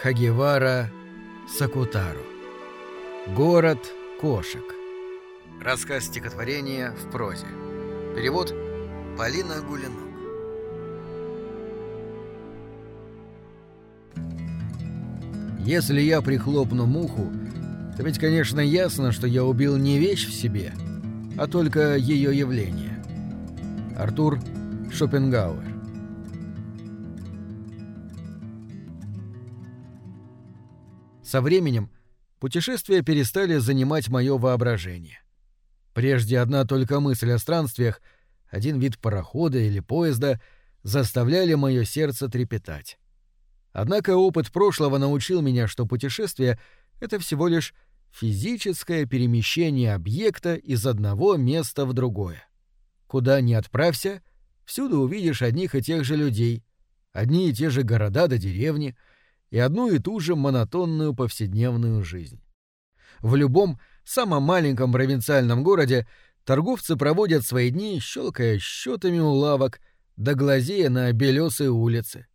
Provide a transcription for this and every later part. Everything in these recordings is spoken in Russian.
Хагевара Сакутару. Город кошек. Рассказ стихотворения в прозе. Перевод Полина Гулинок. Если я прихлопну муху, то ведь, конечно, ясно, что я убил не вещь в себе, а только ее явление. Артур Шопенгауэр Со временем путешествия перестали занимать мое воображение. Прежде одна только мысль о странствиях, один вид парохода или поезда заставляли мое сердце трепетать. Однако опыт прошлого научил меня, что путешествие — это всего лишь физическое перемещение объекта из одного места в другое. Куда ни отправься, всюду увидишь одних и тех же людей, одни и те же города да деревни — и одну и ту же монотонную повседневную жизнь. В любом самом маленьком провинциальном городе торговцы проводят свои дни, щелкая счетами у лавок, да глазея на белесые улицы.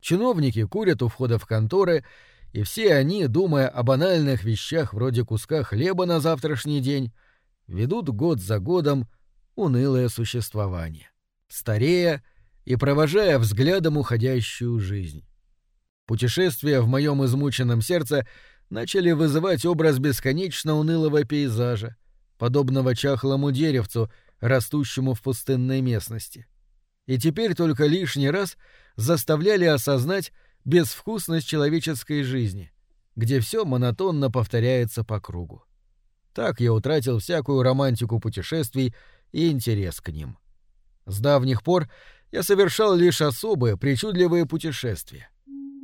Чиновники курят у входа в конторы, и все они, думая о банальных вещах вроде куска хлеба на завтрашний день, ведут год за годом унылое существование, старея и провожая взглядом уходящую жизнь. Путешествия в моем измученном сердце начали вызывать образ бесконечно унылого пейзажа, подобного чахлому деревцу, растущему в пустынной местности. И теперь только лишний раз заставляли осознать безвкусность человеческой жизни, где все монотонно повторяется по кругу. Так я утратил всякую романтику путешествий и интерес к ним. С давних пор я совершал лишь особые, причудливые путешествия.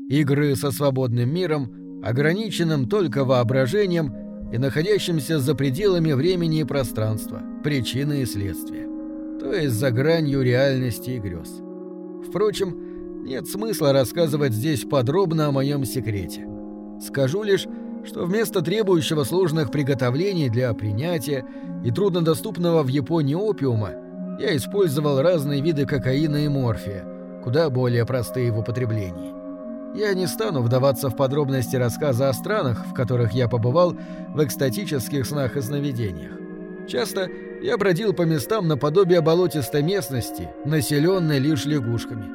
Игры со свободным миром, ограниченным только воображением и находящимся за пределами времени и пространства, причины и следствия. То есть за гранью реальности и грез. Впрочем, нет смысла рассказывать здесь подробно о моем секрете. Скажу лишь, что вместо требующего сложных приготовлений для принятия и труднодоступного в Японии опиума я использовал разные виды кокаина и морфия, куда более простые в употреблении. Я не стану вдаваться в подробности рассказа о странах, в которых я побывал в экстатических снах и сновидениях. Часто я бродил по местам наподобие болотистой местности, населенной лишь лягушками,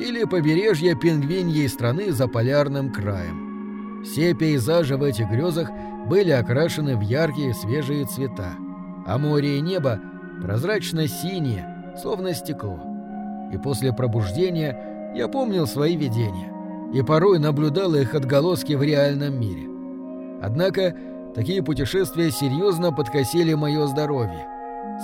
или побережье пингвиньей страны за полярным краем. Все пейзажи в этих грезах были окрашены в яркие свежие цвета, а море и небо прозрачно-синие, словно стекло. И после пробуждения я помнил свои видения и порой наблюдала их отголоски в реальном мире. Однако такие путешествия серьезно подкосили мое здоровье.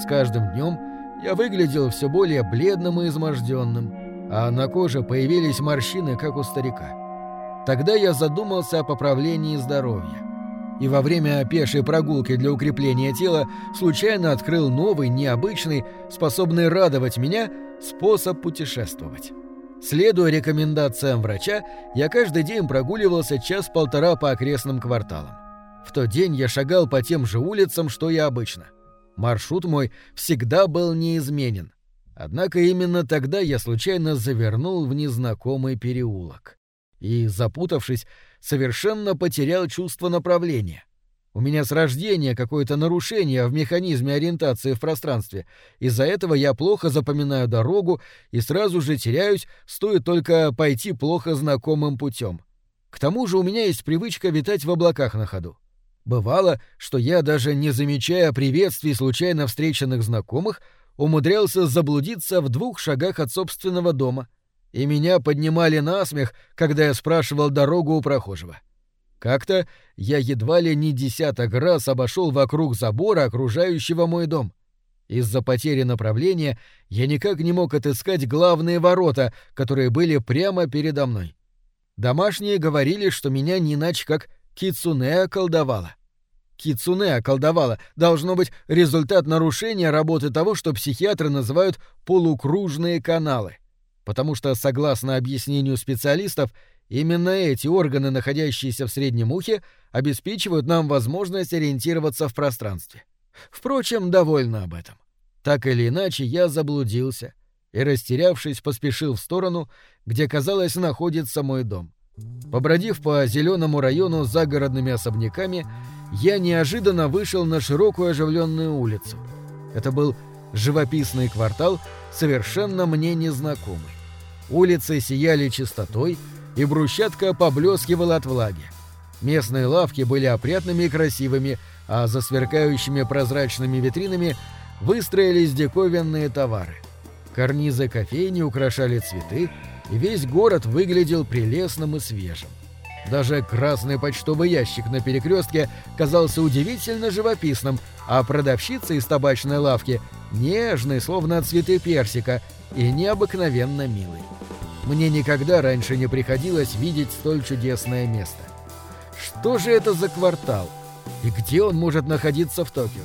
С каждым днем я выглядел все более бледным и изможденным, а на коже появились морщины, как у старика. Тогда я задумался о поправлении здоровья. И во время пешей прогулки для укрепления тела случайно открыл новый, необычный, способный радовать меня способ путешествовать. Следуя рекомендациям врача, я каждый день прогуливался час-полтора по окрестным кварталам. В тот день я шагал по тем же улицам, что и обычно. Маршрут мой всегда был неизменен. Однако именно тогда я случайно завернул в незнакомый переулок. И, запутавшись, совершенно потерял чувство направления. У меня с рождения какое-то нарушение в механизме ориентации в пространстве. Из-за этого я плохо запоминаю дорогу и сразу же теряюсь, стоит только пойти плохо знакомым путем. К тому же у меня есть привычка витать в облаках на ходу. Бывало, что я, даже не замечая приветствий случайно встреченных знакомых, умудрялся заблудиться в двух шагах от собственного дома, и меня поднимали на смех, когда я спрашивал дорогу у прохожего. — как-то я едва ли не десяток раз обошел вокруг забора, окружающего мой дом. Из-за потери направления я никак не мог отыскать главные ворота, которые были прямо передо мной. Домашние говорили, что меня не иначе как Кицуне околдовала. Кицуне околдовала должно быть результат нарушения работы того, что психиатры называют полукружные каналы. Потому что, согласно объяснению специалистов, Именно эти органы, находящиеся в среднем ухе, обеспечивают нам возможность ориентироваться в пространстве. Впрочем, довольно об этом. Так или иначе, я заблудился и, растерявшись, поспешил в сторону, где, казалось, находится мой дом. Побродив по зеленому району с загородными особняками, я неожиданно вышел на широкую оживленную улицу. Это был живописный квартал, совершенно мне незнакомый. Улицы сияли чистотой, и брусчатка поблескивала от влаги. Местные лавки были опрятными и красивыми, а за сверкающими прозрачными витринами выстроились диковинные товары. Карнизы кофейни украшали цветы, и весь город выглядел прелестным и свежим. Даже красный почтовый ящик на перекрестке казался удивительно живописным, а продавщица из табачной лавки — нежной, словно цветы персика, и необыкновенно милой. Мне никогда раньше не приходилось видеть столь чудесное место. Что же это за квартал? И где он может находиться в Токио?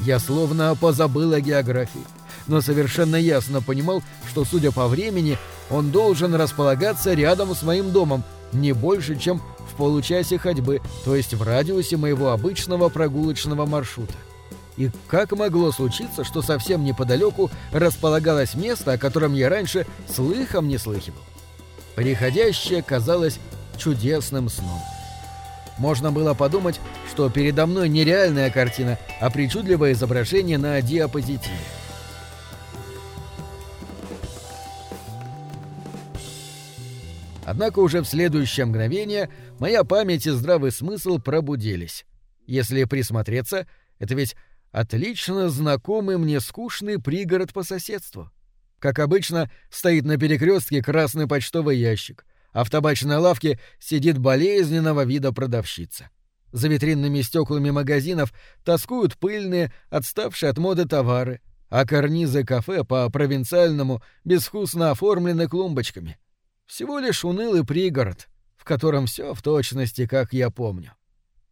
Я словно позабыл о географии, но совершенно ясно понимал, что, судя по времени, он должен располагаться рядом с моим домом, не больше, чем в получасе ходьбы, то есть в радиусе моего обычного прогулочного маршрута. И как могло случиться, что совсем неподалеку располагалось место, о котором я раньше слыхом не слыхивал? Приходящее казалось чудесным сном. Можно было подумать, что передо мной не реальная картина, а причудливое изображение на диапозитиве. Однако уже в следующее мгновение моя память и здравый смысл пробудились. Если присмотреться, это ведь отлично знакомый мне скучный пригород по соседству. Как обычно, стоит на перекрестке красный почтовый ящик, а в табачной лавке сидит болезненного вида продавщица. За витринными стеклами магазинов тоскуют пыльные, отставшие от моды товары, а карнизы кафе по-провинциальному безвкусно оформлены клумбочками. Всего лишь унылый пригород, в котором все в точности, как я помню.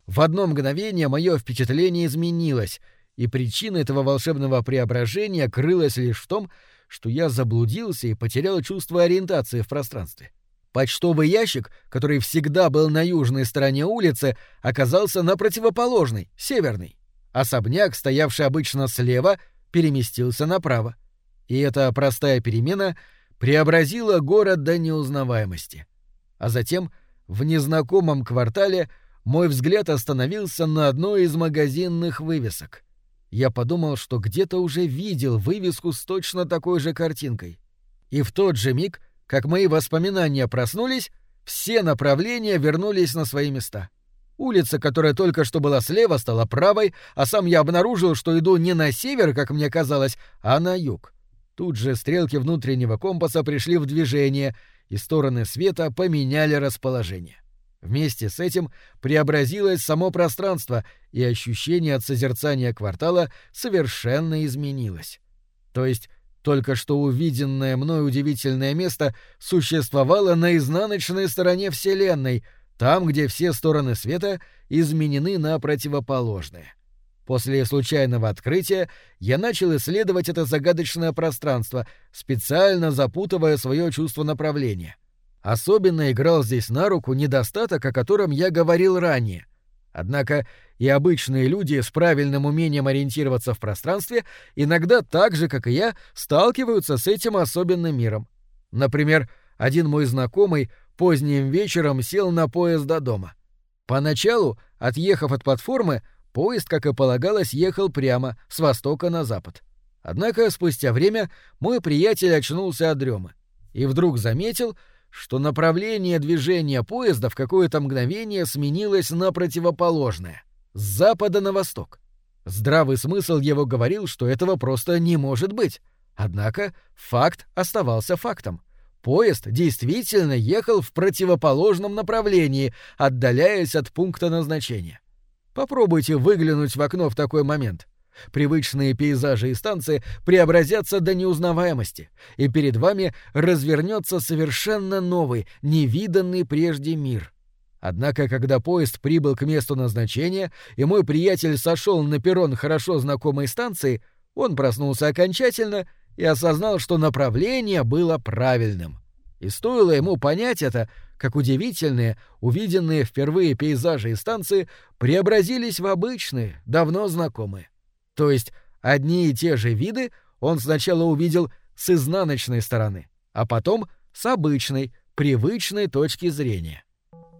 В одно мгновение мое впечатление изменилось, и причина этого волшебного преображения крылась лишь в том, что я заблудился и потерял чувство ориентации в пространстве. Почтовый ящик, который всегда был на южной стороне улицы, оказался на противоположной, северной. Особняк, стоявший обычно слева, переместился направо. И эта простая перемена преобразила город до неузнаваемости. А затем, в незнакомом квартале, мой взгляд остановился на одной из магазинных вывесок я подумал, что где-то уже видел вывеску с точно такой же картинкой. И в тот же миг, как мои воспоминания проснулись, все направления вернулись на свои места. Улица, которая только что была слева, стала правой, а сам я обнаружил, что иду не на север, как мне казалось, а на юг. Тут же стрелки внутреннего компаса пришли в движение, и стороны света поменяли расположение. Вместе с этим преобразилось само пространство, и ощущение от созерцания квартала совершенно изменилось. То есть только что увиденное мной удивительное место существовало на изнаночной стороне Вселенной, там, где все стороны света изменены на противоположные. После случайного открытия я начал исследовать это загадочное пространство, специально запутывая свое чувство направления — Особенно играл здесь на руку недостаток, о котором я говорил ранее. Однако и обычные люди с правильным умением ориентироваться в пространстве иногда так же, как и я, сталкиваются с этим особенным миром. Например, один мой знакомый поздним вечером сел на поезд до дома. Поначалу, отъехав от платформы, поезд, как и полагалось, ехал прямо, с востока на запад. Однако спустя время мой приятель очнулся от дремы и вдруг заметил, что направление движения поезда в какое-то мгновение сменилось на противоположное — с запада на восток. Здравый смысл его говорил, что этого просто не может быть. Однако факт оставался фактом. Поезд действительно ехал в противоположном направлении, отдаляясь от пункта назначения. Попробуйте выглянуть в окно в такой момент — Привычные пейзажи и станции преобразятся до неузнаваемости, и перед вами развернется совершенно новый, невиданный прежде мир. Однако, когда поезд прибыл к месту назначения, и мой приятель сошел на перрон хорошо знакомой станции, он проснулся окончательно и осознал, что направление было правильным. И стоило ему понять это, как удивительные, увиденные впервые пейзажи и станции преобразились в обычные, давно знакомые. То есть одни и те же виды он сначала увидел с изнаночной стороны, а потом с обычной, привычной точки зрения.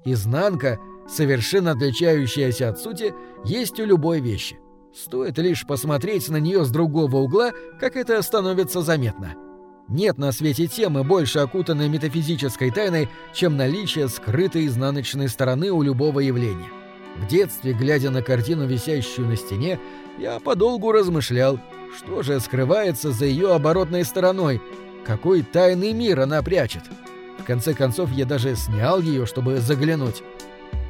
Изнанка, совершенно отличающаяся от сути, есть у любой вещи. Стоит лишь посмотреть на нее с другого угла, как это становится заметно. Нет на свете темы, больше окутанной метафизической тайной, чем наличие скрытой изнаночной стороны у любого явления. В детстве, глядя на картину, висящую на стене, я подолгу размышлял, что же скрывается за ее оборотной стороной, какой тайный мир она прячет. В конце концов, я даже снял ее, чтобы заглянуть.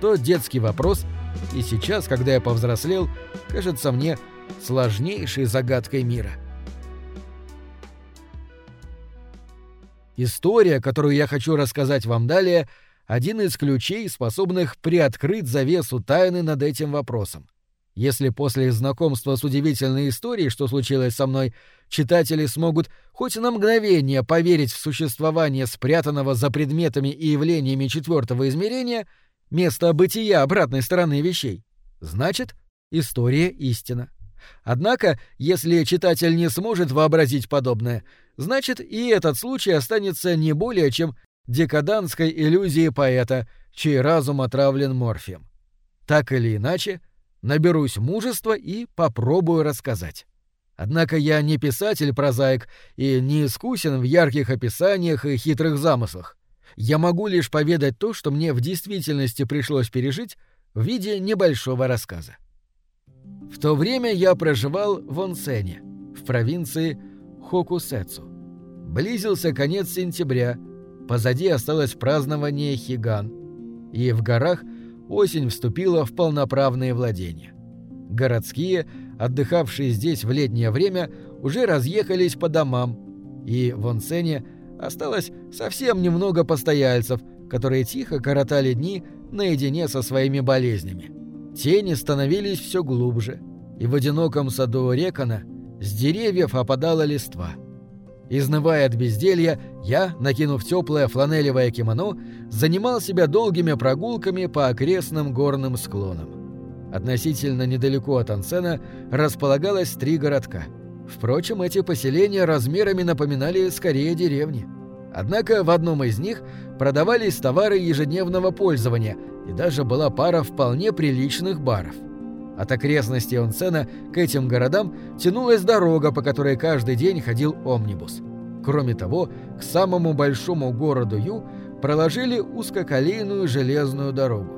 Тот детский вопрос, и сейчас, когда я повзрослел, кажется мне сложнейшей загадкой мира. История, которую я хочу рассказать вам далее, один из ключей, способных приоткрыть завесу тайны над этим вопросом. Если после знакомства с удивительной историей, что случилось со мной, читатели смогут хоть на мгновение поверить в существование спрятанного за предметами и явлениями четвертого измерения, место бытия обратной стороны вещей, значит, история истина. Однако, если читатель не сможет вообразить подобное, значит и этот случай останется не более чем декаданской иллюзией поэта, чей разум отравлен морфием. Так или иначе, наберусь мужества и попробую рассказать. Однако я не писатель-прозаик и не искусен в ярких описаниях и хитрых замыслах. Я могу лишь поведать то, что мне в действительности пришлось пережить в виде небольшого рассказа. В то время я проживал в Онсене, в провинции Хокусецу. Близился конец сентября, позади осталось празднование Хиган, и в горах осень вступила в полноправные владения. Городские, отдыхавшие здесь в летнее время, уже разъехались по домам, и в Онсене осталось совсем немного постояльцев, которые тихо коротали дни наедине со своими болезнями. Тени становились все глубже, и в одиноком саду Рекона с деревьев опадала листва. Изнывая от безделья, я, накинув теплое фланелевое кимоно, занимал себя долгими прогулками по окрестным горным склонам. Относительно недалеко от Ансена располагалось три городка. Впрочем, эти поселения размерами напоминали скорее деревни. Однако в одном из них продавались товары ежедневного пользования, и даже была пара вполне приличных баров. От окрестностей Онсена к этим городам тянулась дорога, по которой каждый день ходил омнибус. Кроме того, к самому большому городу Ю проложили узкоколейную железную дорогу.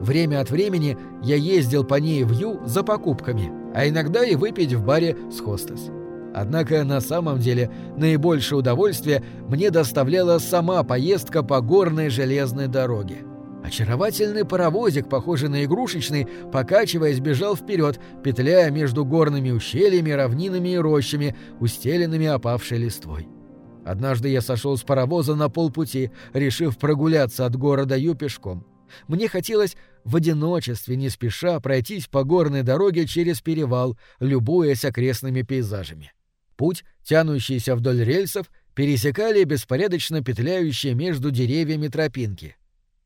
Время от времени я ездил по ней в Ю за покупками, а иногда и выпить в баре с хостес. Однако на самом деле наибольшее удовольствие мне доставляла сама поездка по горной железной дороге. Очаровательный паровозик, похожий на игрушечный, покачиваясь, бежал вперед, петляя между горными ущельями, равнинами и рощами, устеленными опавшей листвой. Однажды я сошел с паровоза на полпути, решив прогуляться от города Ю пешком. Мне хотелось в одиночестве, не спеша, пройтись по горной дороге через перевал, любуясь окрестными пейзажами. Путь, тянущийся вдоль рельсов, пересекали беспорядочно петляющие между деревьями тропинки.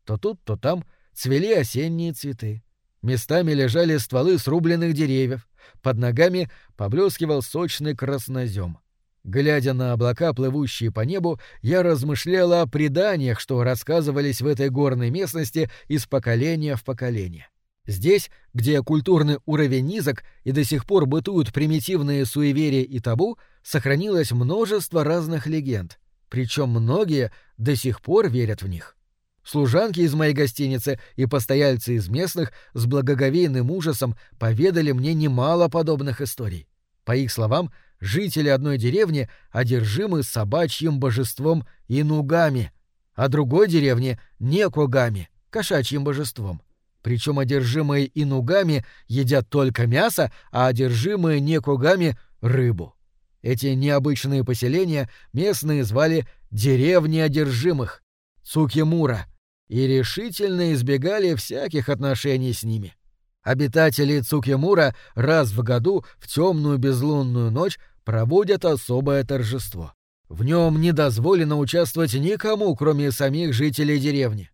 То тут, то там цвели осенние цветы. Местами лежали стволы срубленных деревьев, под ногами поблескивал сочный краснозем. Глядя на облака, плывущие по небу, я размышляла о преданиях, что рассказывались в этой горной местности из поколения в поколение. Здесь, где культурный уровень низок и до сих пор бытуют примитивные суеверия и табу, сохранилось множество разных легенд, причем многие до сих пор верят в них. Служанки из моей гостиницы и постояльцы из местных с благоговейным ужасом поведали мне немало подобных историй. По их словам, жители одной деревни одержимы собачьим божеством Инугами, а другой деревни — Некогами, кошачьим божеством. Причем одержимые Инугами едят только мясо, а одержимые Некогами — рыбу. Эти необычные поселения местные звали «деревни одержимых» — Цукимура, и решительно избегали всяких отношений с ними. Обитатели Цукимура раз в году в темную безлунную ночь проводят особое торжество. В нем не дозволено участвовать никому, кроме самих жителей деревни.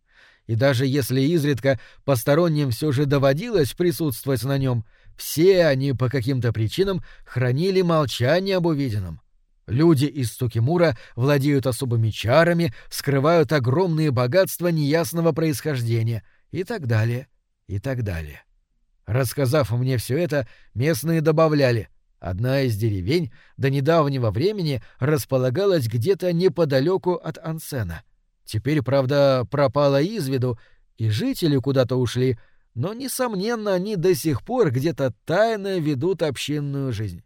И даже если изредка посторонним все же доводилось присутствовать на нем, все они по каким-то причинам хранили молчание об увиденном. Люди из Сукимура владеют особыми чарами, скрывают огромные богатства неясного происхождения и так далее, и так далее. Рассказав мне все это, местные добавляли, одна из деревень до недавнего времени располагалась где-то неподалеку от Ансена. Теперь, правда, пропала из виду, и жители куда-то ушли, но, несомненно, они до сих пор где-то тайно ведут общинную жизнь.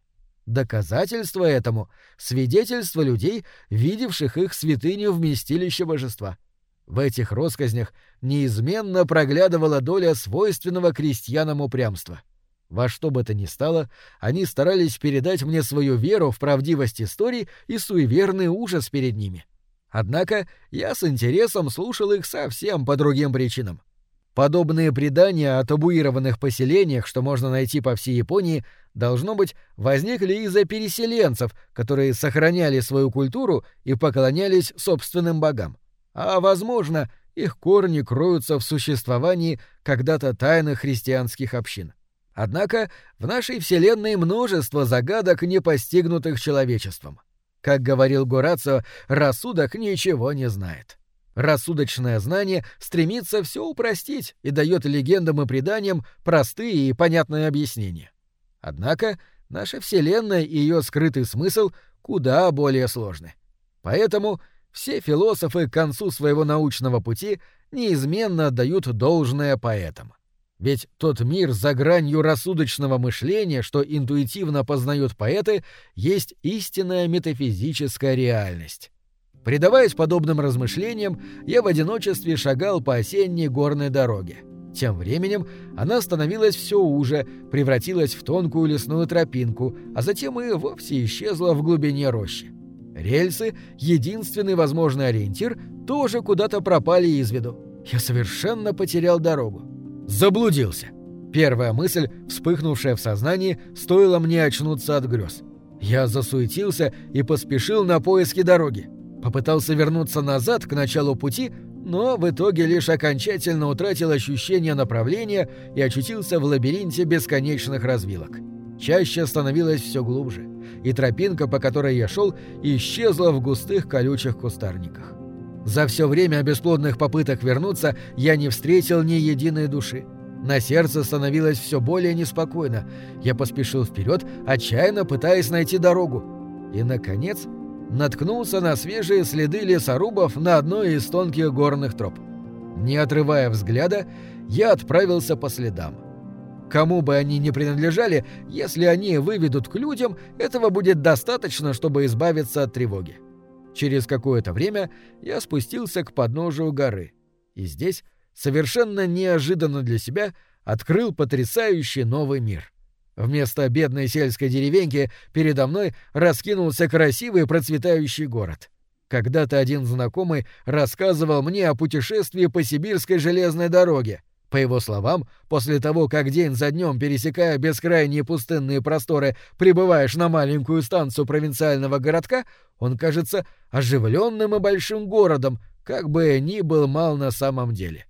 Доказательство этому — свидетельство людей, видевших их святыню вместилище божества. В этих россказнях неизменно проглядывала доля свойственного крестьянам упрямства. Во что бы то ни стало, они старались передать мне свою веру в правдивость историй и суеверный ужас перед ними. Однако я с интересом слушал их совсем по другим причинам. Подобные предания о табуированных поселениях, что можно найти по всей Японии, должно быть, возникли из-за переселенцев, которые сохраняли свою культуру и поклонялись собственным богам. А, возможно, их корни кроются в существовании когда-то тайных христианских общин. Однако в нашей Вселенной множество загадок, не постигнутых человечеством. Как говорил Горацио, рассудок ничего не знает. Рассудочное знание стремится все упростить и дает легендам и преданиям простые и понятные объяснения. Однако наша Вселенная и ее скрытый смысл куда более сложны. Поэтому все философы к концу своего научного пути неизменно отдают должное поэтам. Ведь тот мир за гранью рассудочного мышления, что интуитивно познают поэты, есть истинная метафизическая реальность. Предаваясь подобным размышлениям, я в одиночестве шагал по осенней горной дороге. Тем временем она становилась все уже, превратилась в тонкую лесную тропинку, а затем и вовсе исчезла в глубине рощи. Рельсы, единственный возможный ориентир, тоже куда-то пропали из виду. Я совершенно потерял дорогу. Заблудился. Первая мысль, вспыхнувшая в сознании, стоила мне очнуться от грез. Я засуетился и поспешил на поиски дороги. Попытался вернуться назад к началу пути, но в итоге лишь окончательно утратил ощущение направления и очутился в лабиринте бесконечных развилок. Чаще становилось все глубже, и тропинка, по которой я шел, исчезла в густых колючих кустарниках. За все время бесплодных попыток вернуться я не встретил ни единой души. На сердце становилось все более неспокойно. Я поспешил вперед, отчаянно пытаясь найти дорогу. И, наконец, наткнулся на свежие следы лесорубов на одной из тонких горных троп. Не отрывая взгляда, я отправился по следам. Кому бы они ни принадлежали, если они выведут к людям, этого будет достаточно, чтобы избавиться от тревоги. Через какое-то время я спустился к подножию горы. И здесь, совершенно неожиданно для себя, открыл потрясающий новый мир. Вместо бедной сельской деревеньки передо мной раскинулся красивый процветающий город. Когда-то один знакомый рассказывал мне о путешествии по сибирской железной дороге. По его словам, после того, как день за днем, пересекая бескрайние пустынные просторы, прибываешь на маленькую станцию провинциального городка, он кажется оживленным и большим городом, как бы ни был мал на самом деле.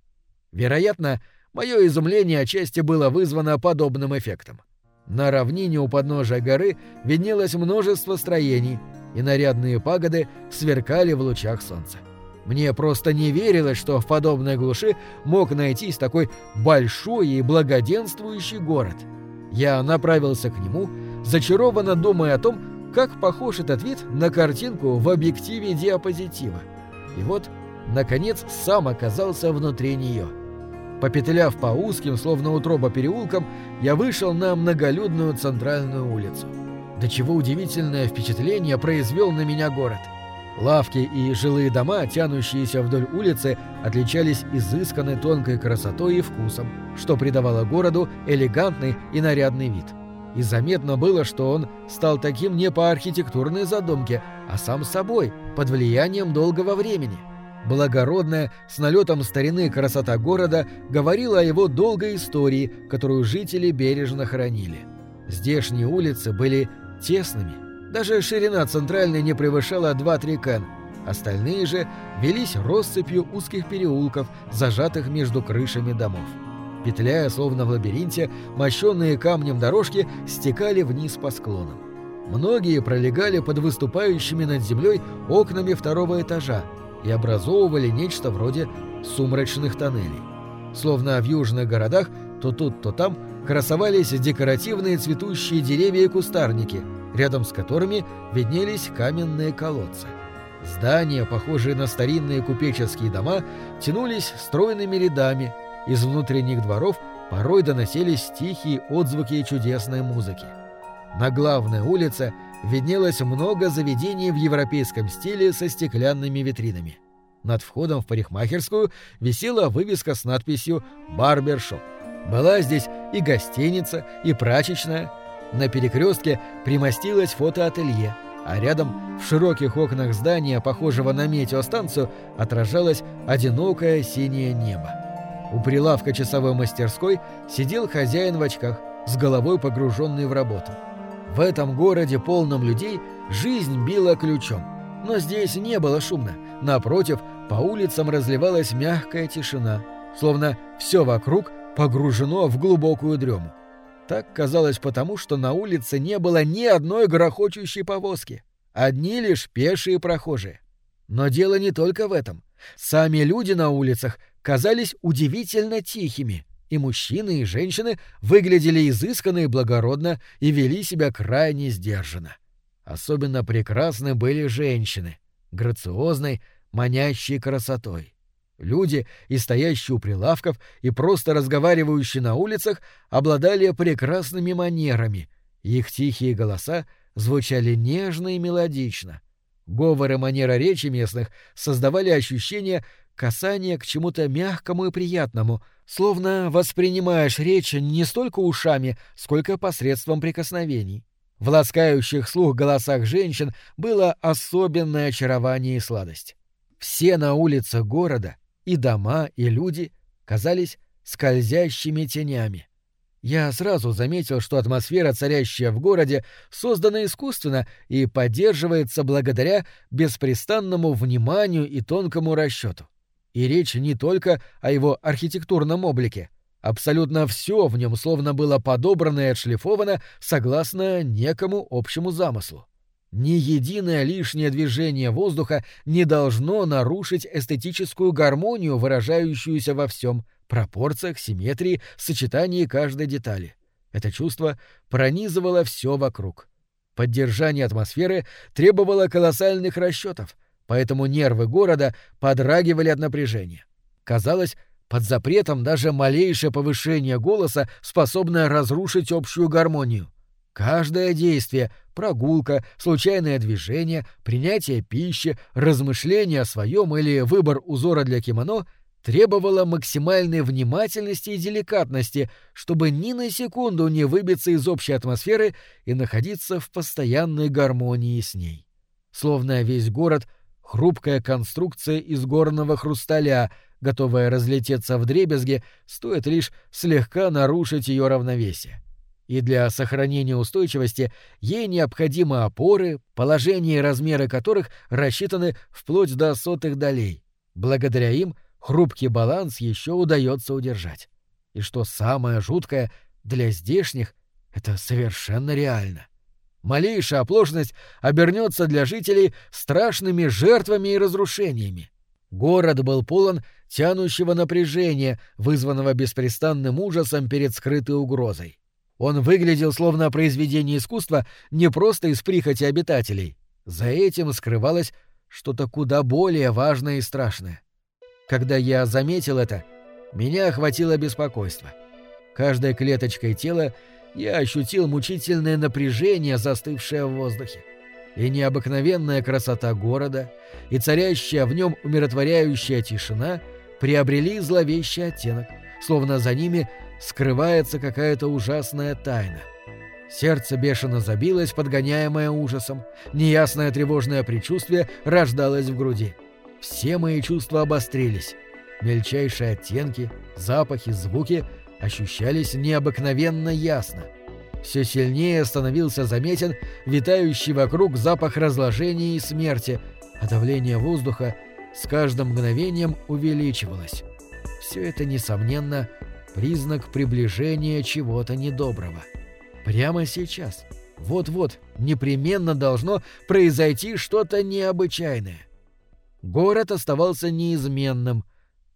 Вероятно, мое изумление отчасти было вызвано подобным эффектом. На равнине у подножия горы виднелось множество строений, и нарядные пагоды сверкали в лучах солнца. Мне просто не верилось, что в подобной глуши мог найтись такой большой и благоденствующий город. Я направился к нему, зачарованно думая о том, как похож этот вид на картинку в объективе диапозитива. И вот, наконец, сам оказался внутри нее. Попетляв по узким, словно утроба переулкам, я вышел на многолюдную центральную улицу. До чего удивительное впечатление произвел на меня город. Лавки и жилые дома, тянущиеся вдоль улицы, отличались изысканной тонкой красотой и вкусом, что придавало городу элегантный и нарядный вид. И заметно было, что он стал таким не по архитектурной задумке, а сам собой, под влиянием долгого времени – Благородная, с налетом старины красота города говорила о его долгой истории, которую жители бережно хранили. Здешние улицы были тесными. Даже ширина центральной не превышала 2-3 кэн. Остальные же велись россыпью узких переулков, зажатых между крышами домов. Петляя, словно в лабиринте, мощенные камнем дорожки стекали вниз по склонам. Многие пролегали под выступающими над землей окнами второго этажа и образовывали нечто вроде сумрачных тоннелей. Словно в южных городах то тут, то там красовались декоративные цветущие деревья и кустарники, рядом с которыми виднелись каменные колодцы. Здания, похожие на старинные купеческие дома, тянулись стройными рядами. Из внутренних дворов порой доносились тихие отзвуки чудесной музыки. На главной улице виднелось много заведений в европейском стиле со стеклянными витринами. Над входом в парикмахерскую висела вывеска с надписью «Барбершоп». Была здесь и гостиница, и прачечная. На перекрестке примостилось фотоателье, а рядом, в широких окнах здания, похожего на метеостанцию, отражалось одинокое синее небо. У прилавка часовой мастерской сидел хозяин в очках, с головой погруженный в работу. В этом городе, полном людей, жизнь била ключом. Но здесь не было шумно. Напротив, по улицам разливалась мягкая тишина, словно все вокруг погружено в глубокую дрему. Так казалось потому, что на улице не было ни одной грохочущей повозки. Одни лишь пешие прохожие. Но дело не только в этом. Сами люди на улицах казались удивительно тихими и мужчины, и женщины выглядели изысканно и благородно и вели себя крайне сдержанно. Особенно прекрасны были женщины, грациозной, манящей красотой. Люди, и стоящие у прилавков, и просто разговаривающие на улицах, обладали прекрасными манерами, их тихие голоса звучали нежно и мелодично. Говоры манера речи местных создавали ощущение касания к чему-то мягкому и приятному — словно воспринимаешь речь не столько ушами, сколько посредством прикосновений. В ласкающих слух голосах женщин было особенное очарование и сладость. Все на улицах города, и дома, и люди, казались скользящими тенями. Я сразу заметил, что атмосфера, царящая в городе, создана искусственно и поддерживается благодаря беспрестанному вниманию и тонкому расчету. И речь не только о его архитектурном облике. Абсолютно все в нем словно было подобрано и отшлифовано согласно некому общему замыслу. Ни единое лишнее движение воздуха не должно нарушить эстетическую гармонию, выражающуюся во всем пропорциях, симметрии, сочетании каждой детали. Это чувство пронизывало все вокруг. Поддержание атмосферы требовало колоссальных расчетов — поэтому нервы города подрагивали от напряжения. Казалось, под запретом даже малейшее повышение голоса, способное разрушить общую гармонию. Каждое действие — прогулка, случайное движение, принятие пищи, размышление о своем или выбор узора для кимоно — требовало максимальной внимательности и деликатности, чтобы ни на секунду не выбиться из общей атмосферы и находиться в постоянной гармонии с ней. Словно весь город Хрупкая конструкция из горного хрусталя, готовая разлететься в дребезги, стоит лишь слегка нарушить ее равновесие. И для сохранения устойчивости ей необходимы опоры, положение и размеры которых рассчитаны вплоть до сотых долей. Благодаря им хрупкий баланс еще удается удержать. И что самое жуткое, для здешних это совершенно реально. — Малейшая оплошность обернется для жителей страшными жертвами и разрушениями. Город был полон тянущего напряжения, вызванного беспрестанным ужасом перед скрытой угрозой. Он выглядел словно произведение искусства не просто из прихоти обитателей. За этим скрывалось что-то куда более важное и страшное. Когда я заметил это, меня охватило беспокойство. Каждая клеточка тела я ощутил мучительное напряжение, застывшее в воздухе. И необыкновенная красота города, и царящая в нем умиротворяющая тишина приобрели зловещий оттенок, словно за ними скрывается какая-то ужасная тайна. Сердце бешено забилось, подгоняемое ужасом. Неясное тревожное предчувствие рождалось в груди. Все мои чувства обострились. Мельчайшие оттенки, запахи, звуки — ощущались необыкновенно ясно. Все сильнее становился заметен витающий вокруг запах разложения и смерти, а давление воздуха с каждым мгновением увеличивалось. Все это, несомненно, признак приближения чего-то недоброго. Прямо сейчас, Вот-вот, непременно должно произойти что-то необычайное. Город оставался неизменным.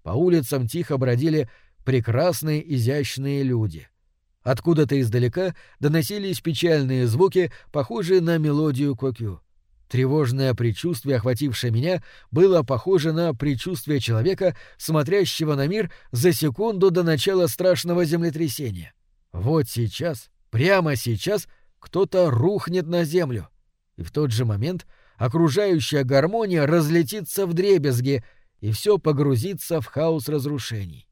По улицам тихо бродили прекрасные изящные люди. Откуда-то издалека доносились печальные звуки, похожие на мелодию кокю. Тревожное предчувствие, охватившее меня, было похоже на предчувствие человека, смотрящего на мир за секунду до начала страшного землетрясения. Вот сейчас, прямо сейчас, кто-то рухнет на землю. И в тот же момент окружающая гармония разлетится в дребезги, и все погрузится в хаос разрушений.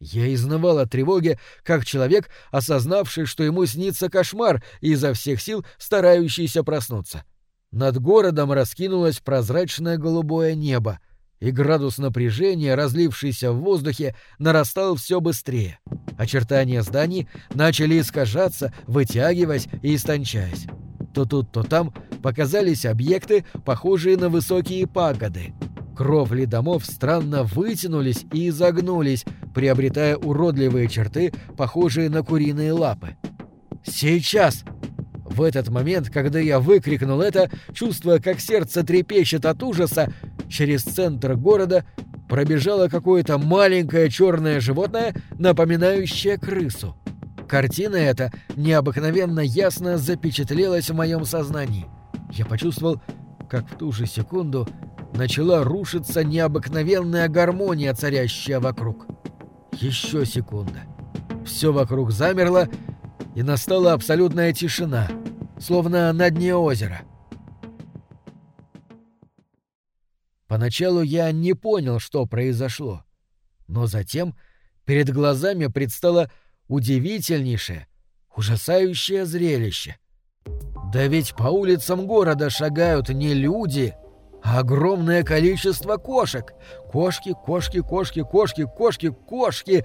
Я изнывал от тревоги, как человек, осознавший, что ему снится кошмар и изо всех сил старающийся проснуться. Над городом раскинулось прозрачное голубое небо, и градус напряжения, разлившийся в воздухе, нарастал все быстрее. Очертания зданий начали искажаться, вытягиваясь и истончаясь. То тут, то там показались объекты, похожие на высокие пагоды. Кровли домов странно вытянулись и изогнулись, приобретая уродливые черты, похожие на куриные лапы. «Сейчас!» В этот момент, когда я выкрикнул это, чувствуя, как сердце трепещет от ужаса, через центр города пробежало какое-то маленькое черное животное, напоминающее крысу. Картина эта необыкновенно ясно запечатлелась в моем сознании. Я почувствовал, как в ту же секунду начала рушиться необыкновенная гармония, царящая вокруг. Еще секунда. Все вокруг замерло, и настала абсолютная тишина, словно на дне озера. Поначалу я не понял, что произошло, но затем перед глазами предстало удивительнейшее, ужасающее зрелище. Да ведь по улицам города шагают не люди, огромное количество кошек. Кошки, кошки, кошки, кошки, кошки, кошки.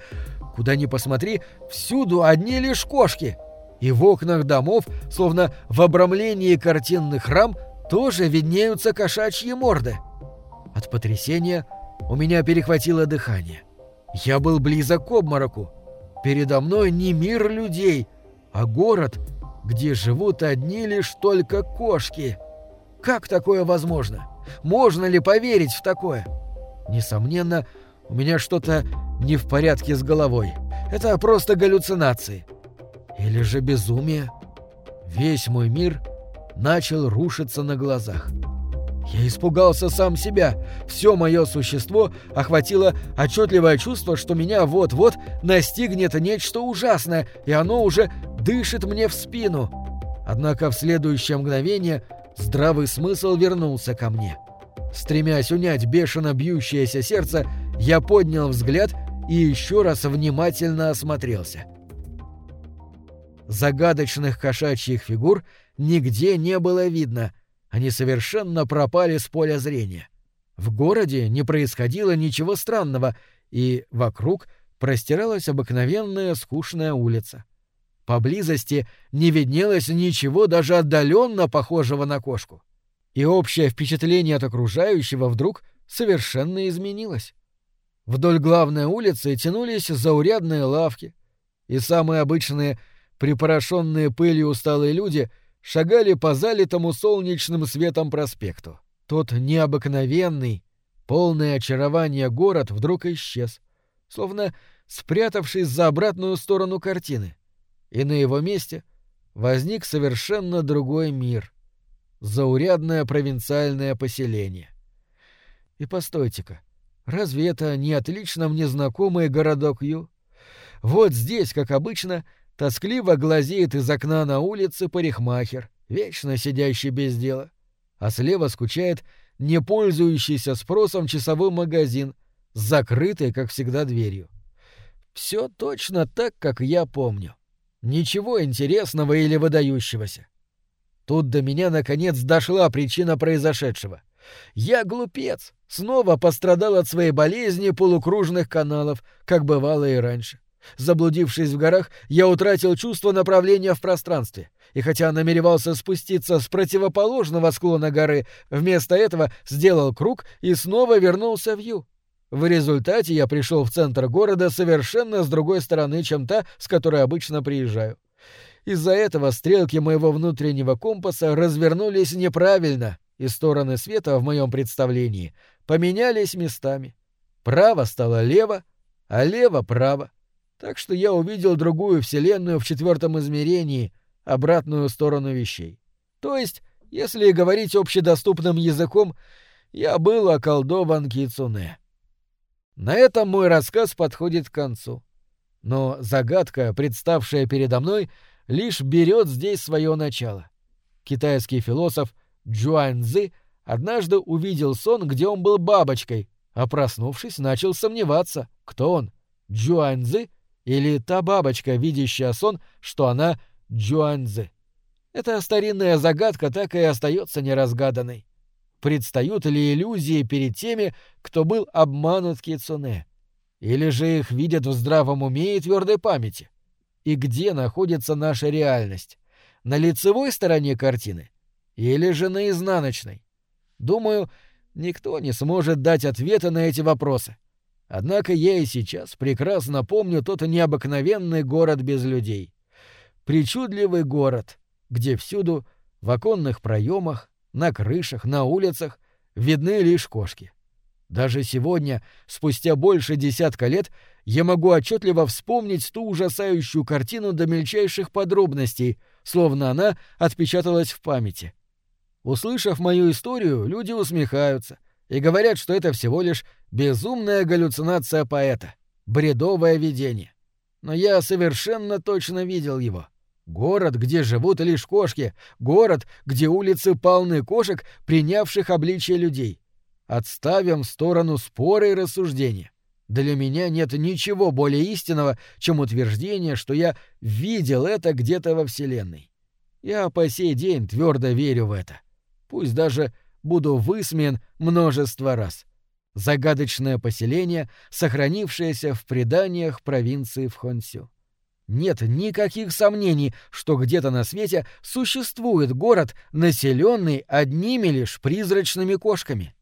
Куда ни посмотри, всюду одни лишь кошки. И в окнах домов, словно в обрамлении картинных рам, тоже виднеются кошачьи морды. От потрясения у меня перехватило дыхание. Я был близок к обмороку. Передо мной не мир людей, а город, где живут одни лишь только кошки. Как такое возможно? Можно ли поверить в такое? Несомненно, у меня что-то не в порядке с головой. Это просто галлюцинации. Или же безумие. Весь мой мир начал рушиться на глазах. Я испугался сам себя. Все мое существо охватило отчетливое чувство, что меня вот-вот настигнет нечто ужасное, и оно уже дышит мне в спину. Однако в следующее мгновение здравый смысл вернулся ко мне. Стремясь унять бешено бьющееся сердце, я поднял взгляд и еще раз внимательно осмотрелся. Загадочных кошачьих фигур нигде не было видно, они совершенно пропали с поля зрения. В городе не происходило ничего странного, и вокруг простиралась обыкновенная скучная улица. Поблизости не виднелось ничего даже отдаленно похожего на кошку. И общее впечатление от окружающего вдруг совершенно изменилось. Вдоль главной улицы тянулись заурядные лавки, и самые обычные припорошенные пылью усталые люди шагали по залитому солнечным светом проспекту. Тот необыкновенный, полный очарования город вдруг исчез, словно спрятавшись за обратную сторону картины и на его месте возник совершенно другой мир — заурядное провинциальное поселение. И постойте-ка, разве это не отлично мне знакомый городок Ю? Вот здесь, как обычно, тоскливо глазеет из окна на улице парикмахер, вечно сидящий без дела, а слева скучает не пользующийся спросом часовой магазин с закрытой, как всегда, дверью. Все точно так, как я помню. Ничего интересного или выдающегося. Тут до меня наконец дошла причина произошедшего. Я глупец, снова пострадал от своей болезни полукружных каналов, как бывало и раньше. Заблудившись в горах, я утратил чувство направления в пространстве, и хотя намеревался спуститься с противоположного склона горы, вместо этого сделал круг и снова вернулся в Ю. В результате я пришел в центр города совершенно с другой стороны, чем та, с которой обычно приезжаю. Из-за этого стрелки моего внутреннего компаса развернулись неправильно, и стороны света в моем представлении поменялись местами. Право стало лево, а лево — право. Так что я увидел другую вселенную в четвертом измерении, обратную сторону вещей. То есть, если говорить общедоступным языком, я был околдован Кицуне. На этом мой рассказ подходит к концу. Но загадка, представшая передо мной, лишь берет здесь свое начало. Китайский философ Джуаньцзы однажды увидел сон, где он был бабочкой, а проснувшись, начал сомневаться, кто он — Джуаньцзы или та бабочка, видящая сон, что она Джуаньцзы. Эта старинная загадка так и остается неразгаданной. Предстают ли иллюзии перед теми, кто был обманут Кицуне? Или же их видят в здравом уме и твердой памяти? И где находится наша реальность? На лицевой стороне картины? Или же на изнаночной? Думаю, никто не сможет дать ответа на эти вопросы. Однако я и сейчас прекрасно помню тот необыкновенный город без людей. Причудливый город, где всюду, в оконных проемах, на крышах, на улицах, видны лишь кошки. Даже сегодня, спустя больше десятка лет, я могу отчетливо вспомнить ту ужасающую картину до мельчайших подробностей, словно она отпечаталась в памяти. Услышав мою историю, люди усмехаются и говорят, что это всего лишь безумная галлюцинация поэта, бредовое видение. Но я совершенно точно видел его. Город, где живут лишь кошки, город, где улицы полны кошек, принявших обличие людей. Отставим в сторону споры и рассуждения. Для меня нет ничего более истинного, чем утверждение, что я видел это где-то во Вселенной. Я по сей день твердо верю в это пусть даже буду высмеян множество раз. Загадочное поселение, сохранившееся в преданиях провинции Вхонсю. Нет никаких сомнений, что где-то на свете существует город, населенный одними лишь призрачными кошками.